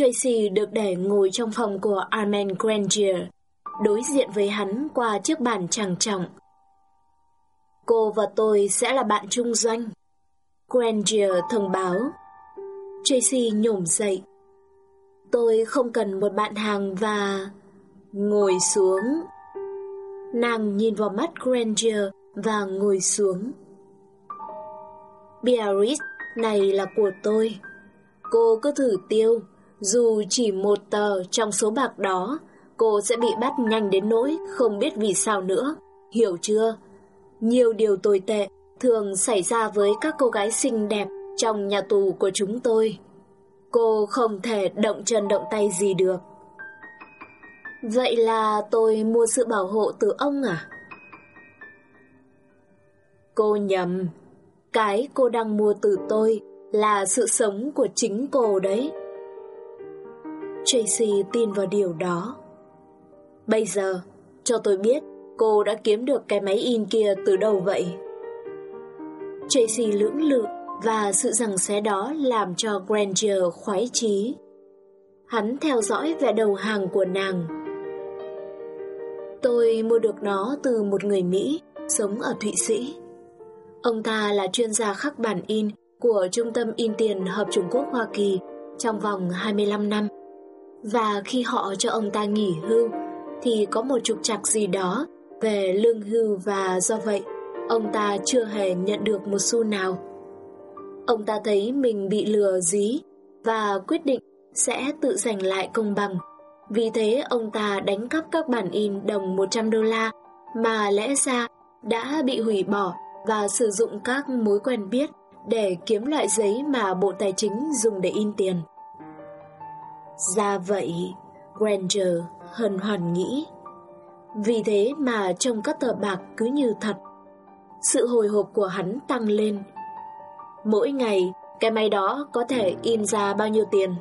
Tracy được để ngồi trong phòng của Armand Granger, đối diện với hắn qua chiếc bàn trang trọng. Cô và tôi sẽ là bạn chung doanh. Granger thông báo. Tracy nhổm dậy. Tôi không cần một bạn hàng và... Ngồi xuống. Nàng nhìn vào mắt Granger và ngồi xuống. Biarritz này là của tôi. Cô cứ thử tiêu, dù chỉ một tờ trong số bạc đó, cô sẽ bị bắt nhanh đến nỗi không biết vì sao nữa. Hiểu chưa? Nhiều điều tồi tệ thường xảy ra với các cô gái xinh đẹp trong nhà tù của chúng tôi. Cô không thể động chân động tay gì được. Vậy là tôi mua sự bảo hộ từ ông à? Cô nhầm. Cái cô đang mua từ tôi là sự sống của chính cô đấy. Tracy tin vào điều đó. Bây giờ, cho tôi biết cô đã kiếm được cái máy in kia từ đâu vậy? Tracy lưỡng lự và sự rằng xé đó làm cho Granger khoái chí. Hắn theo dõi vẻ đầu hàng của nàng. Tôi mua được nó từ một người Mỹ sống ở Thụy Sĩ. Ông ta là chuyên gia khắc bản in của Trung tâm in tiền Hợp Trung Quốc Hoa Kỳ trong vòng 25 năm. Và khi họ cho ông ta nghỉ hưu, thì có một trục trặc gì đó về lương hưu và do vậy, ông ta chưa hề nhận được một xu nào. Ông ta thấy mình bị lừa dí và quyết định sẽ tự giành lại công bằng. Vì thế, ông ta đánh cắp các bản in đồng 100 đô la mà lẽ ra đã bị hủy bỏ và sử dụng các mối quen biết để kiếm loại giấy mà Bộ Tài chính dùng để in tiền. Ra vậy, Granger hân hoàn nghĩ. Vì thế mà trong các tờ bạc cứ như thật. Sự hồi hộp của hắn tăng lên. Mỗi ngày, cái máy đó có thể in ra bao nhiêu tiền?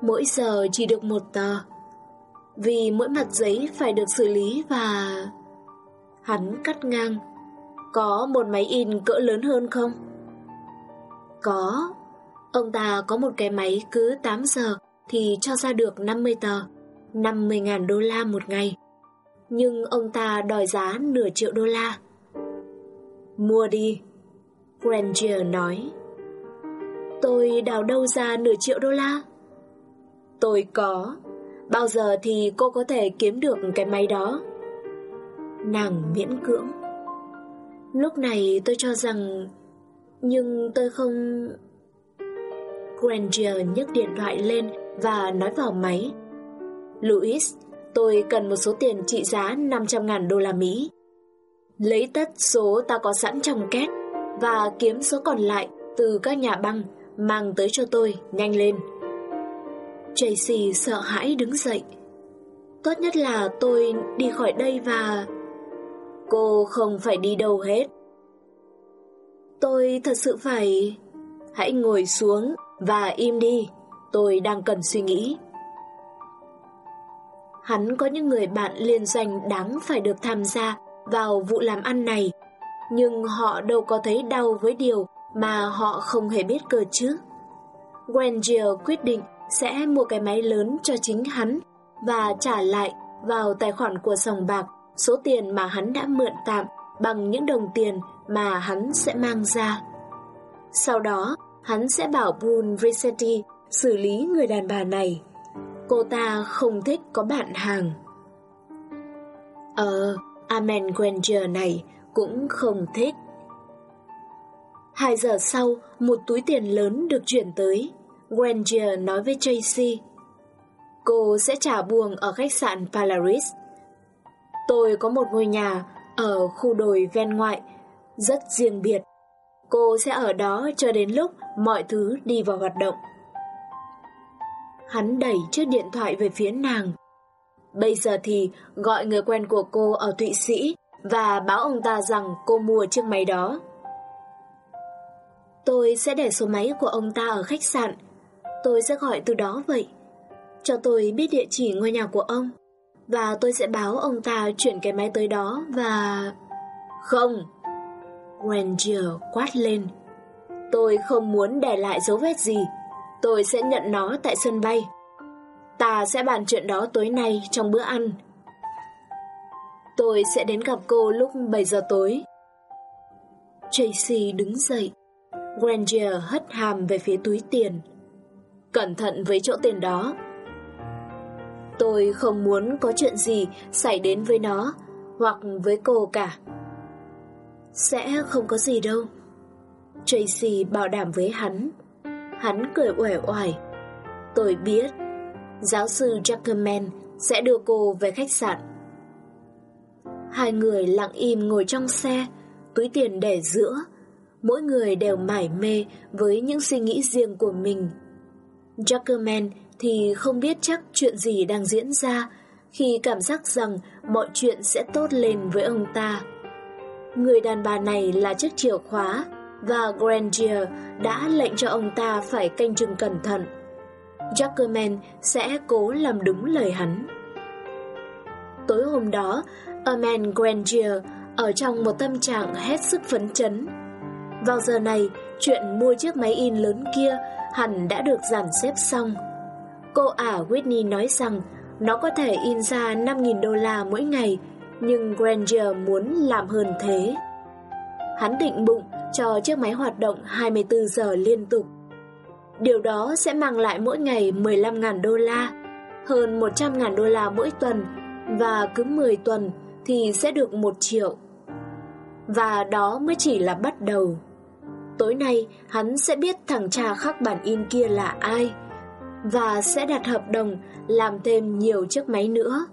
Mỗi giờ chỉ được một tờ. Vì mỗi mặt giấy phải được xử lý và... Hắn cắt ngang. Có một máy in cỡ lớn hơn không? Có, Ông ta có một cái máy cứ 8 giờ thì cho ra được 50 tờ, 50.000 đô la một ngày. Nhưng ông ta đòi giá nửa triệu đô la. Mua đi, Granger nói. Tôi đào đâu ra nửa triệu đô la? Tôi có. Bao giờ thì cô có thể kiếm được cái máy đó? Nàng miễn cưỡng. Lúc này tôi cho rằng... Nhưng tôi không... Granger nhấc điện thoại lên và nói vào máy. Louis, tôi cần một số tiền trị giá 500.000 đô la Mỹ. Lấy tất số ta có sẵn trong két và kiếm số còn lại từ các nhà băng mang tới cho tôi, nhanh lên. Tracy sợ hãi đứng dậy. Tốt nhất là tôi đi khỏi đây và... Cô không phải đi đâu hết. Tôi thật sự phải... Hãy ngồi xuống và im đi, tôi đang cần suy nghĩ. Hắn có những người bạn liên doanh đáng phải được tham gia vào vụ làm ăn này, nhưng họ đâu có thấy đau với điều mà họ không hề biết cơ chứ. Granger quyết định sẽ mua cái máy lớn cho chính hắn và trả lại vào tài khoản của sòng bạc số tiền mà hắn đã mượn tạm bằng những đồng tiền mà hắn sẽ mang ra. Sau đó, hắn sẽ bảo Brun Visetti xử lý người đàn bà này. Cô ta không thích có bạn hàng. Ờ, Amen Granger này cũng không thích. Hai giờ sau, một túi tiền lớn được chuyển tới. Granger nói với Tracy. Cô sẽ trả buồng ở khách sạn Polaris. Tôi có một ngôi nhà ở khu đồi ven ngoại, rất riêng biệt. Cô sẽ ở đó cho đến lúc mọi thứ đi vào hoạt động. Hắn đẩy chiếc điện thoại về phía nàng. Bây giờ thì gọi người quen của cô ở Thụy Sĩ và báo ông ta rằng cô mua chiếc máy đó. Tôi sẽ để số máy của ông ta ở khách sạn. Tôi sẽ gọi từ đó vậy. Cho tôi biết địa chỉ ngôi nhà của ông. Và tôi sẽ báo ông ta chuyển cái máy tới đó và... Không! Granger quát lên. Tôi không muốn để lại dấu vết gì. Tôi sẽ nhận nó tại sân bay. Ta sẽ bàn chuyện đó tối nay trong bữa ăn. Tôi sẽ đến gặp cô lúc 7 giờ tối. Tracy đứng dậy. Granger hất hàm về phía túi tiền. Cẩn thận với chỗ tiền đó. Tôi không muốn có chuyện gì xảy đến với nó hoặc với cô cả. Sẽ không có gì đâu. Tracy bảo đảm với hắn. Hắn cười uể oải. Tôi biết, giáo sư Jackerman sẽ đưa cô về khách sạn. Hai người lặng im ngồi trong xe, túi tiền để giữa. Mỗi người đều mải mê với những suy nghĩ riêng của mình. Jackerman thì không biết chắc chuyện gì đang diễn ra khi cảm giác rằng mọi chuyện sẽ tốt lên với ông ta. Người đàn bà này là chiếc chìa khóa và Grandier đã lệnh cho ông ta phải canh chừng cẩn thận. Jackerman sẽ cố làm đúng lời hắn. Tối hôm đó, Armand Grandier ở trong một tâm trạng hết sức phấn chấn. Vào giờ này, chuyện mua chiếc máy in lớn kia hẳn đã được dàn xếp xong. Cô ả Whitney nói rằng nó có thể in ra 5.000 đô la mỗi ngày, nhưng Granger muốn làm hơn thế. Hắn định bụng cho chiếc máy hoạt động 24 giờ liên tục. Điều đó sẽ mang lại mỗi ngày 15.000 đô la, hơn 100.000 đô la mỗi tuần, và cứ 10 tuần thì sẽ được 1 triệu. Và đó mới chỉ là bắt đầu. Tối nay hắn sẽ biết thằng cha khắc bản in kia là ai, và sẽ đặt hợp đồng làm thêm nhiều chiếc máy nữa.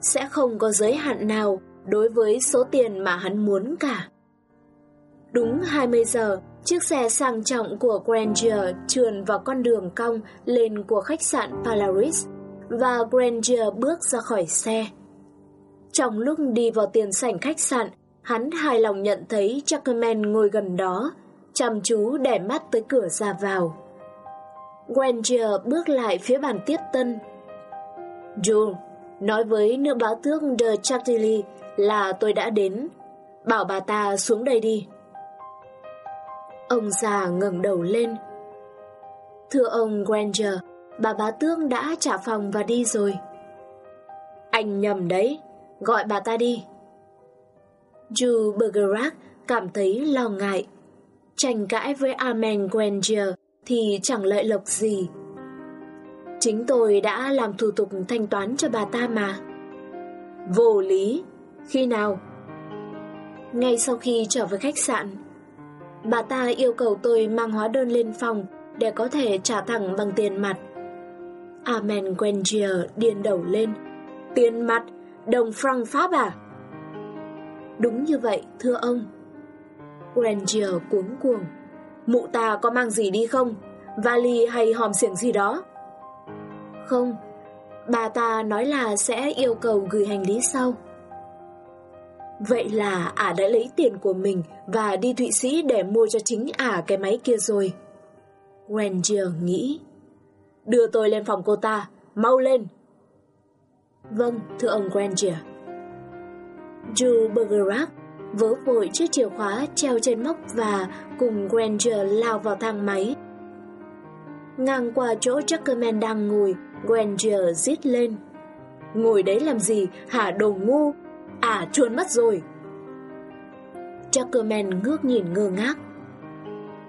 Sẽ không có giới hạn nào đối với số tiền mà hắn muốn cả. Đúng 20 giờ, chiếc xe sang trọng của Granger trườn vào con đường cong lên của khách sạn Polaris và Granger bước ra khỏi xe. Trong lúc đi vào tiền sảnh khách sạn, hắn hài lòng nhận thấy Chuckerman ngồi gần đó, chăm chú để mắt tới cửa ra vào. Granger bước lại phía bàn tiếp tân. June, nói với nữ báo tước De Chatterley là tôi đã đến. Bảo bà ta xuống đây đi. Ông già ngẩng đầu lên. Thưa ông Granger, bà bá tước đã trả phòng và đi rồi. Anh nhầm đấy, gọi bà ta đi. Ju Bergerac cảm thấy lo ngại. Tranh cãi với Armand Granger thì chẳng lợi lộc gì. Chính tôi đã làm thủ tục thanh toán cho bà ta mà. Vô lý, khi nào? Ngay sau khi trở về khách sạn, bà ta yêu cầu tôi mang hóa đơn lên phòng để có thể trả thẳng bằng tiền mặt. Amen Granger điên đầu lên. Tiền mặt? Đồng franc Pháp à? Đúng như vậy, thưa ông. Granger cuống cuồng. Mụ ta có mang gì đi không? Vali hay hòm xiển gì đó? Không, bà ta nói là sẽ yêu cầu gửi hành lý sau. Vậy là ả đã lấy tiền của mình và đi Thụy Sĩ để mua cho chính ả cái máy kia rồi. Granger nghĩ. Đưa tôi lên phòng cô ta, mau lên. Vâng, thưa ông Granger. Drew Bergerac vớ vội chiếc chìa khóa treo trên móc và cùng Granger lao vào thang máy. Ngang qua chỗ jackerman đang ngồi, Granger giết lên. Ngồi đấy làm gì, hả đồ ngu? À, chuồn mất rồi. Chuckerman ngước nhìn ngơ ngác.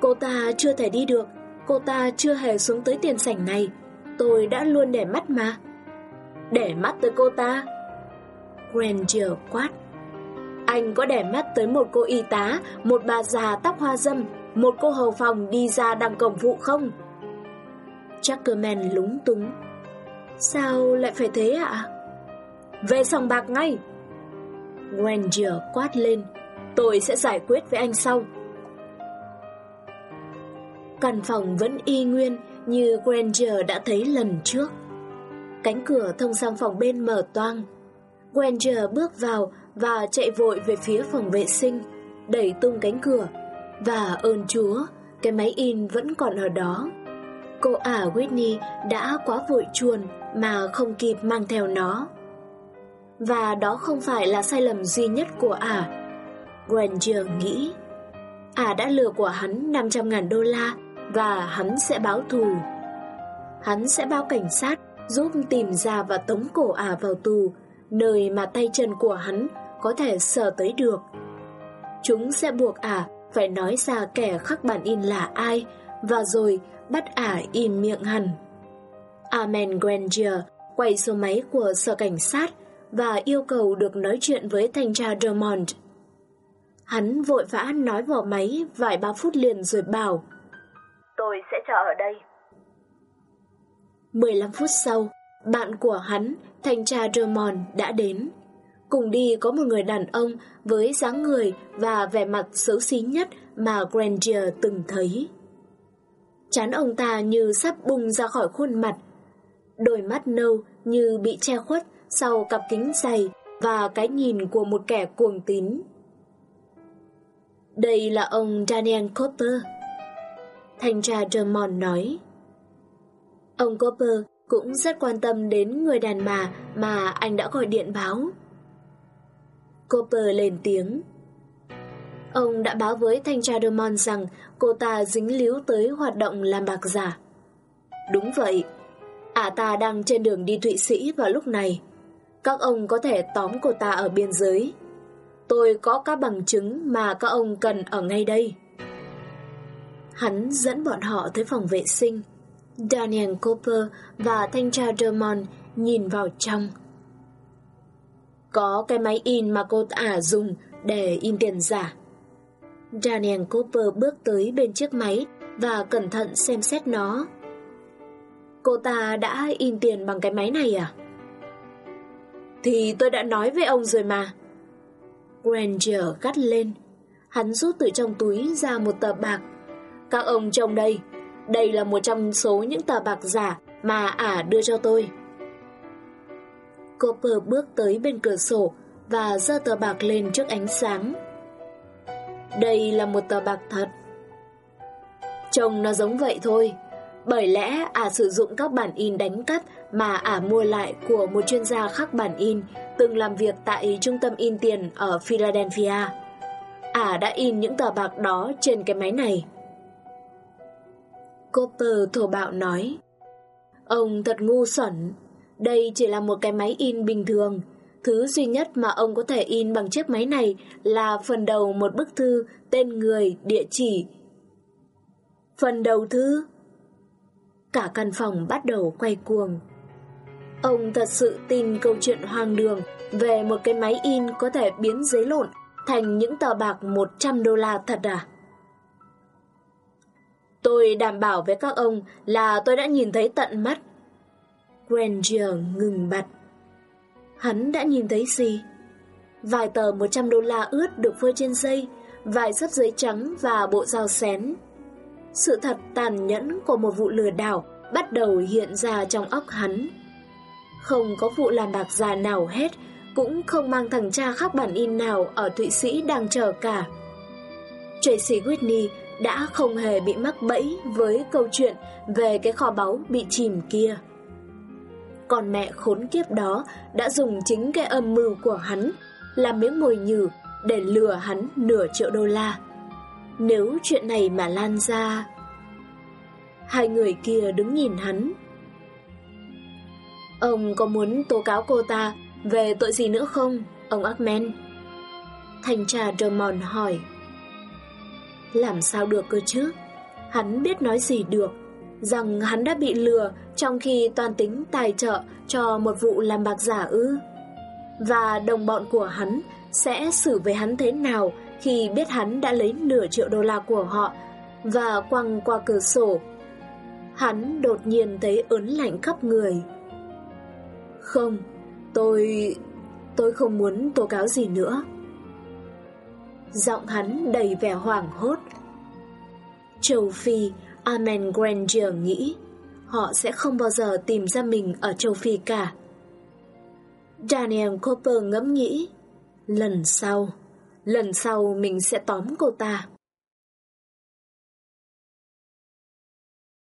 Cô ta chưa thể đi được, cô ta chưa hề xuống tới tiền sảnh này. Tôi đã luôn để mắt mà. Để mắt tới cô ta? Granger quát. Anh có để mắt tới một cô y tá, một bà già tóc hoa dâm, một cô hầu phòng đi ra đằng cổng vụ không? Chuckerman lúng túng. Sao lại phải thế ạ? Về sòng bạc ngay! Granger quát lên. Tôi sẽ giải quyết với anh sau. Căn phòng vẫn y nguyên như Granger đã thấy lần trước. Cánh cửa thông sang phòng bên mở toang. Granger bước vào và chạy vội về phía phòng vệ sinh, đẩy tung cánh cửa. Và ơn Chúa, cái máy in vẫn còn ở đó. Cô ả Whitney đã quá vội chuồn mà không kịp mang theo nó. Và đó không phải là sai lầm duy nhất của ả. Granger nghĩ. Ả đã lừa của hắn 500.000 đô la và hắn sẽ báo thù. Hắn sẽ báo cảnh sát giúp tìm ra và tống cổ ả vào tù, nơi mà tay chân của hắn có thể sờ tới được. Chúng sẽ buộc ả phải nói ra kẻ khắc bản in là ai và rồi bắt ả im miệng hẳn. Amen Granger quay số máy của sở cảnh sát và yêu cầu được nói chuyện với thanh tra Drummond. Hắn vội vã nói vào máy vài ba phút liền rồi bảo Tôi sẽ chờ ở đây. 15 phút sau, bạn của hắn, thanh tra Drummond đã đến. Cùng đi có một người đàn ông với dáng người và vẻ mặt xấu xí nhất mà Granger từng thấy. Chán ông ta như sắp bung ra khỏi khuôn mặt. Đôi mắt nâu như bị che khuất sau cặp kính dày và cái nhìn của một kẻ cuồng tín. Đây là ông Daniel Cooper. Thanh tra Drummond nói. Ông Cooper cũng rất quan tâm đến người đàn bà mà anh đã gọi điện báo. Cooper lên tiếng. Ông đã báo với thanh tra Drummond rằng cô ta dính líu tới hoạt động làm bạc giả. Đúng vậy, ả ta đang trên đường đi Thụy Sĩ vào lúc này. Các ông có thể tóm cô ta ở biên giới. Tôi có các bằng chứng mà các ông cần ở ngay đây. Hắn dẫn bọn họ tới phòng vệ sinh. Daniel Cooper và thanh tra Drummond nhìn vào trong. Có cái máy in mà cô ả dùng để in tiền giả. Daniel Cooper bước tới bên chiếc máy và cẩn thận xem xét nó. Cô ta đã in tiền bằng cái máy này à? Thì tôi đã nói với ông rồi mà. Granger gắt lên. Hắn rút từ trong túi ra một tờ bạc. Các ông trông đây, đây là một trong số những tờ bạc giả mà ả đưa cho tôi. Cooper bước tới bên cửa sổ và giơ tờ bạc lên trước ánh sáng. Đây là một tờ bạc thật. Trông nó giống vậy thôi, bởi lẽ ả sử dụng các bản in đánh cắt mà ả mua lại của một chuyên gia khắc bản in từng làm việc tại trung tâm in tiền ở Philadelphia. Ả đã in những tờ bạc đó trên cái máy này. Cooper thổ bạo nói Ông thật ngu xuẩn Đây chỉ là một cái máy in bình thường Thứ duy nhất mà ông có thể in bằng chiếc máy này Là phần đầu một bức thư Tên người, địa chỉ Phần đầu thư Cả căn phòng bắt đầu quay cuồng Ông thật sự tin câu chuyện hoang đường Về một cái máy in có thể biến giấy lộn Thành những tờ bạc 100 đô la thật à Tôi đảm bảo với các ông là tôi đã nhìn thấy tận mắt. Granger ngừng bặt. Hắn đã nhìn thấy gì? Vài tờ 100 đô la ướt được phơi trên dây, vài sấp giấy trắng và bộ dao xén. Sự thật tàn nhẫn của một vụ lừa đảo bắt đầu hiện ra trong óc hắn. Không có vụ làm bạc giả nào hết, cũng không mang thằng cha khắc bản in nào ở Thụy Sĩ đang chờ cả. Tracy Whitney đã không hề bị mắc bẫy với câu chuyện về cái kho báu bị chìm kia. Còn mẹ khốn kiếp đó đã dùng chính cái âm mưu của hắn làm miếng mồi nhử để lừa hắn nửa triệu đô la. Nếu chuyện này mà lan ra... Hai người kia đứng nhìn hắn. Ông có muốn tố cáo cô ta về tội gì nữa không, ông Ackman thành tra Drummond hỏi. Làm sao được cơ chứ? Hắn biết nói gì được, rằng hắn đã bị lừa trong khi toàn tính tài trợ cho một vụ làm bạc giả ư. Và đồng bọn của hắn sẽ xử với hắn thế nào khi biết hắn đã lấy nửa triệu đô la của họ và quăng qua cửa sổ. Hắn đột nhiên thấy ớn lạnh khắp người. Không, tôi... tôi không muốn tố cáo gì nữa. Giọng hắn đầy vẻ hoảng hốt. Châu Phi, amen Granger nghĩ họ sẽ không bao giờ tìm ra mình ở châu Phi cả. Daniel Cooper ngẫm nghĩ, lần sau, lần sau mình sẽ tóm cô ta.